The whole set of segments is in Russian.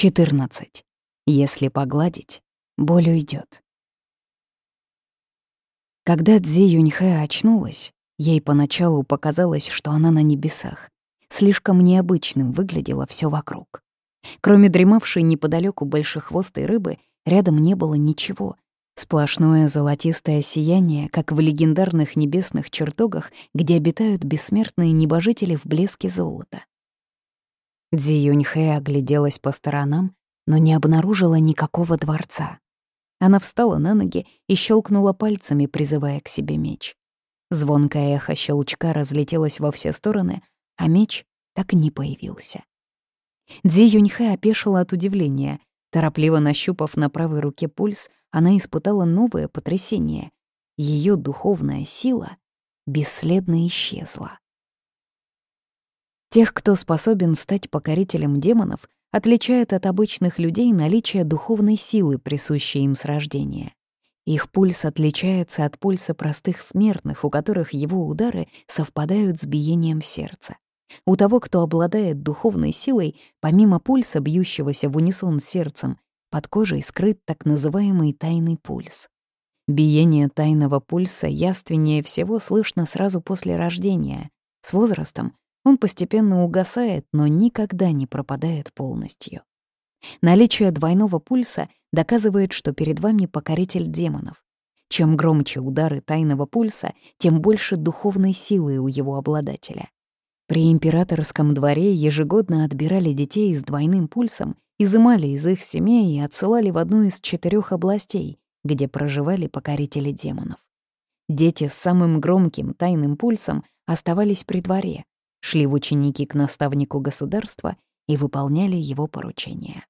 14. Если погладить, боль уйдет. Когда Цзи Юньхэ очнулась, ей поначалу показалось, что она на небесах. Слишком необычным выглядело все вокруг. Кроме дремавшей неподалеку большехвостой рыбы, рядом не было ничего. Сплошное золотистое сияние, как в легендарных небесных чертогах, где обитают бессмертные небожители в блеске золота. Дзи Юньхэ огляделась по сторонам, но не обнаружила никакого дворца. Она встала на ноги и щелкнула пальцами, призывая к себе меч. Звонкое эхо щелчка разлетелось во все стороны, а меч так и не появился. Дзи Юньхэ опешила от удивления. Торопливо нащупав на правой руке пульс, она испытала новое потрясение. Ее духовная сила бесследно исчезла. Тех, кто способен стать покорителем демонов, отличает от обычных людей наличие духовной силы, присущей им с рождения. Их пульс отличается от пульса простых смертных, у которых его удары совпадают с биением сердца. У того, кто обладает духовной силой, помимо пульса, бьющегося в унисон с сердцем, под кожей скрыт так называемый тайный пульс. Биение тайного пульса явственнее всего слышно сразу после рождения. С возрастом он постепенно угасает, но никогда не пропадает полностью. Наличие двойного пульса доказывает, что перед вами покоритель демонов. Чем громче удары тайного пульса, тем больше духовной силы у его обладателя. При императорском дворе ежегодно отбирали детей с двойным пульсом, изымали из их семей и отсылали в одну из четырех областей, где проживали покорители демонов. Дети с самым громким тайным пульсом оставались при дворе, шли в ученики к наставнику государства и выполняли его поручения.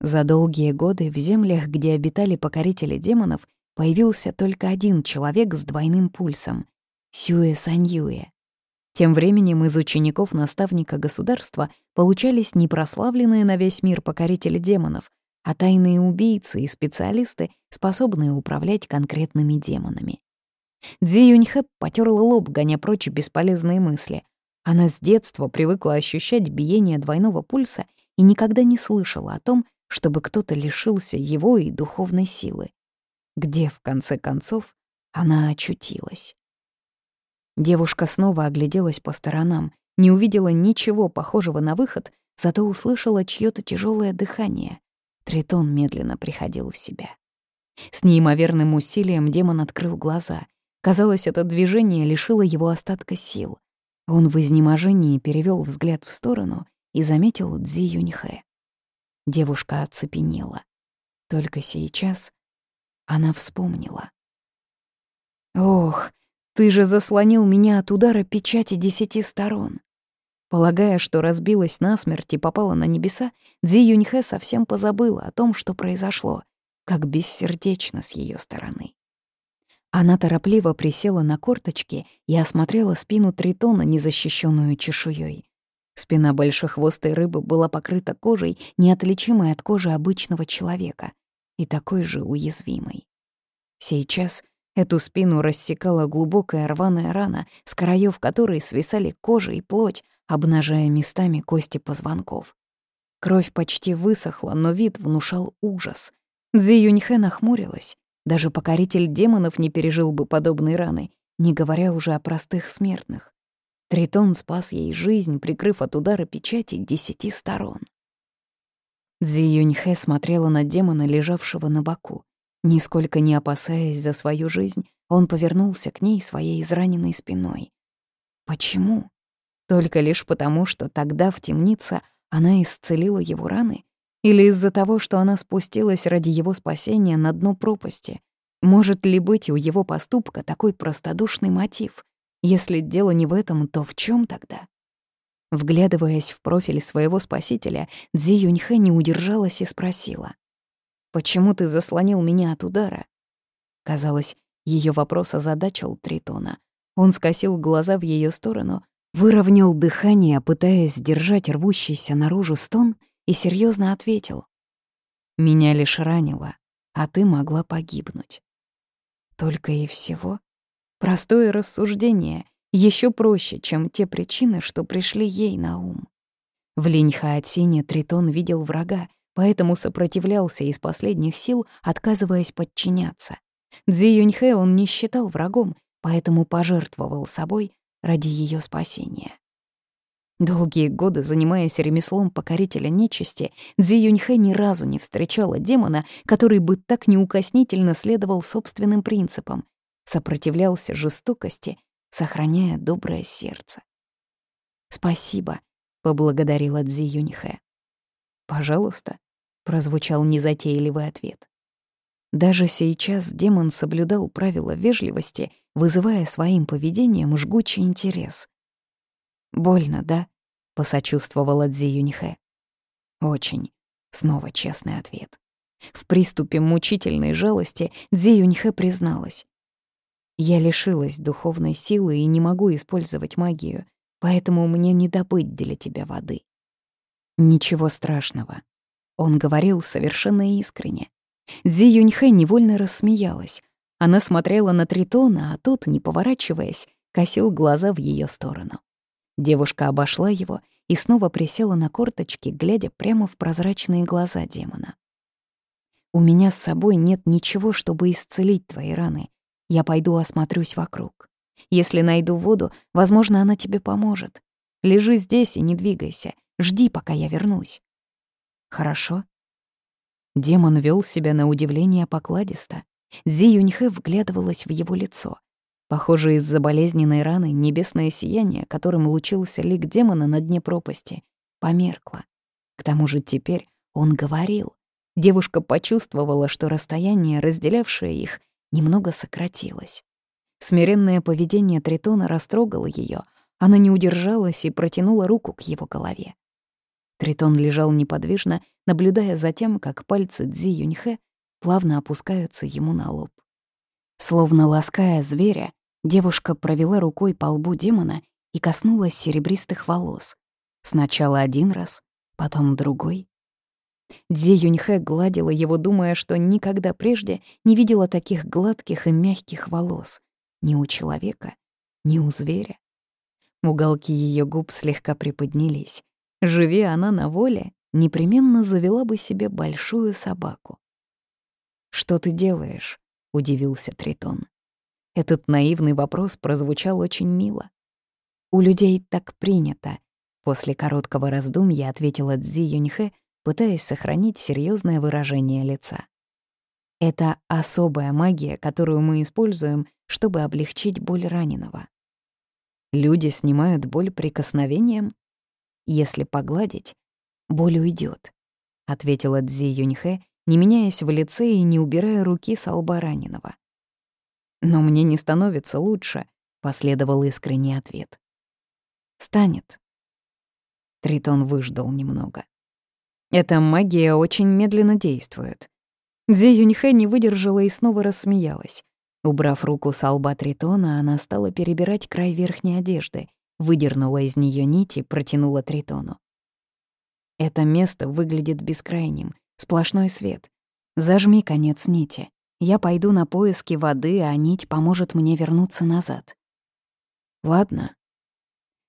За долгие годы в землях, где обитали покорители демонов, появился только один человек с двойным пульсом — Сюэ Саньюэ. Тем временем из учеников наставника государства получались не прославленные на весь мир покорители демонов, а тайные убийцы и специалисты, способные управлять конкретными демонами. Дзи Юньхэ потёрла лоб, гоня прочь бесполезные мысли — она с детства привыкла ощущать биение двойного пульса и никогда не слышала о том, чтобы кто-то лишился его и духовной силы. Где, в конце концов, она очутилась? Девушка снова огляделась по сторонам, не увидела ничего похожего на выход, зато услышала чьё-то тяжелое дыхание. Тритон медленно приходил в себя. С неимоверным усилием демон открыл глаза. Казалось, это движение лишило его остатка сил. Он в изнеможении перевел взгляд в сторону и заметил Цзи Юньхэ. Девушка оцепенела. Только сейчас она вспомнила. «Ох, ты же заслонил меня от удара печати десяти сторон!» Полагая, что разбилась насмерть и попала на небеса, Дзи Юньхэ совсем позабыла о том, что произошло, как бессердечно с ее стороны. Она торопливо присела на корточки и осмотрела спину тритона, незащищенную чешуей. Спина большехвостой рыбы была покрыта кожей, неотличимой от кожи обычного человека, и такой же уязвимой. Сейчас эту спину рассекала глубокая рваная рана, с краев которой свисали кожа и плоть, обнажая местами кости позвонков. Кровь почти высохла, но вид внушал ужас. Цзи Юньхэ нахмурилась. Даже покоритель демонов не пережил бы подобной раны, не говоря уже о простых смертных. Тритон спас ей жизнь, прикрыв от удара печати десяти сторон. Цзи Юньхэ смотрела на демона, лежавшего на боку. Нисколько не опасаясь за свою жизнь, он повернулся к ней своей израненной спиной. Почему? Только лишь потому, что тогда в темнице она исцелила его раны? Или из-за того, что она спустилась ради его спасения на дно пропасти? Может ли быть у его поступка такой простодушный мотив? Если дело не в этом, то в чем тогда? Вглядываясь в профиль своего спасителя, Цзи Юньхэ не удержалась и спросила. «Почему ты заслонил меня от удара?» Казалось, ее вопрос озадачил Тритона. Он скосил глаза в ее сторону, выровнял дыхание, пытаясь сдержать рвущийся наружу стон — и серьезно ответил. «Меня лишь ранило, а ты могла погибнуть». Только и всего. Простое рассуждение, еще проще, чем те причины, что пришли ей на ум. В Линьхаотсине Тритон видел врага, поэтому сопротивлялся из последних сил, отказываясь подчиняться. Цзи Юньхэ он не считал врагом, поэтому пожертвовал собой ради ее спасения. Долгие годы, занимаясь ремеслом покорителя нечисти, Цзи Юньхэ ни разу не встречала демона, который бы так неукоснительно следовал собственным принципам, сопротивлялся жестокости, сохраняя доброе сердце. «Спасибо», — поблагодарила Цзи Юньхэ. «Пожалуйста», — прозвучал незатейливый ответ. Даже сейчас демон соблюдал правила вежливости, вызывая своим поведением жгучий интерес. «Больно, да?» — посочувствовала Цзи Юньхэ. «Очень», — снова честный ответ. В приступе мучительной жалости Цзи Юньхэ призналась. «Я лишилась духовной силы и не могу использовать магию, поэтому мне не добыть для тебя воды». «Ничего страшного», — он говорил совершенно искренне. Цзи Юньхэ невольно рассмеялась. Она смотрела на Тритона, а тот, не поворачиваясь, косил глаза в ее сторону. Девушка обошла его и снова присела на корточки, глядя прямо в прозрачные глаза демона. «У меня с собой нет ничего, чтобы исцелить твои раны. Я пойду осмотрюсь вокруг. Если найду воду, возможно, она тебе поможет. Лежи здесь и не двигайся. Жди, пока я вернусь». «Хорошо». Демон вел себя на удивление покладисто. Зи Юньхэ вглядывалась в его лицо. Похоже, из-за болезненной раны небесное сияние, которым лучился лик демона на дне пропасти, померкло. К тому же теперь он говорил. Девушка почувствовала, что расстояние, разделявшее их, немного сократилось. Смиренное поведение Тритона растрогало ее. Она не удержалась и протянула руку к его голове. Тритон лежал неподвижно, наблюдая за тем, как пальцы Цзи Юньхэ плавно опускаются ему на лоб. Словно лаская зверя, Девушка провела рукой по лбу демона и коснулась серебристых волос. Сначала один раз, потом другой. Дзи Юньхэ гладила его, думая, что никогда прежде не видела таких гладких и мягких волос. Ни у человека, ни у зверя. Уголки ее губ слегка приподнялись. Живи она на воле, непременно завела бы себе большую собаку. «Что ты делаешь?» — удивился Тритон. Этот наивный вопрос прозвучал очень мило. «У людей так принято», — после короткого раздумья ответила Цзи Юньхэ, пытаясь сохранить серьезное выражение лица. «Это особая магия, которую мы используем, чтобы облегчить боль раненого. Люди снимают боль прикосновением. Если погладить, боль уйдет, ответила Цзи Юньхэ, не меняясь в лице и не убирая руки с лба раненого. «Но мне не становится лучше», — последовал искренний ответ. «Станет». Тритон выждал немного. «Эта магия очень медленно действует». Дзи Юньхэ не выдержала и снова рассмеялась. Убрав руку с лба Тритона, она стала перебирать край верхней одежды, выдернула из нее нить и протянула Тритону. Это место выглядит бескрайним, сплошной свет. Зажми конец нити. Я пойду на поиски воды, а нить поможет мне вернуться назад. Ладно.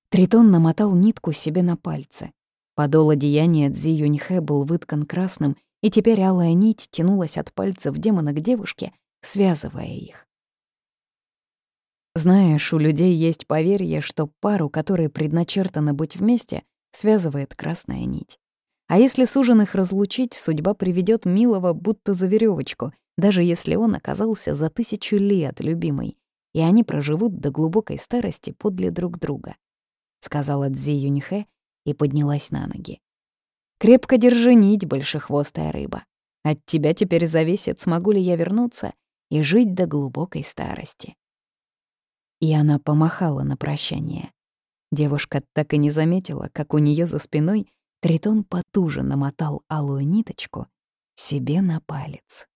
Тритон намотал нитку себе на пальцы. Подол одеяния Цзи Юньхэ был выткан красным, и теперь алая нить тянулась от пальцев демона к девушке, связывая их. Знаешь, у людей есть поверье, что пару, которой предначертано быть вместе, связывает красная нить. А если суженых разлучить, судьба приведет милого будто за веревочку, даже если он оказался за тысячу лет любимый, и они проживут до глубокой старости подле друг друга», — сказала Цзи Юньхэ и поднялась на ноги. «Крепко держи нить, большехвостая рыба. От тебя теперь зависит, смогу ли я вернуться и жить до глубокой старости». И она помахала на прощание. Девушка так и не заметила, как у нее за спиной Тритон потуже намотал алую ниточку себе на палец.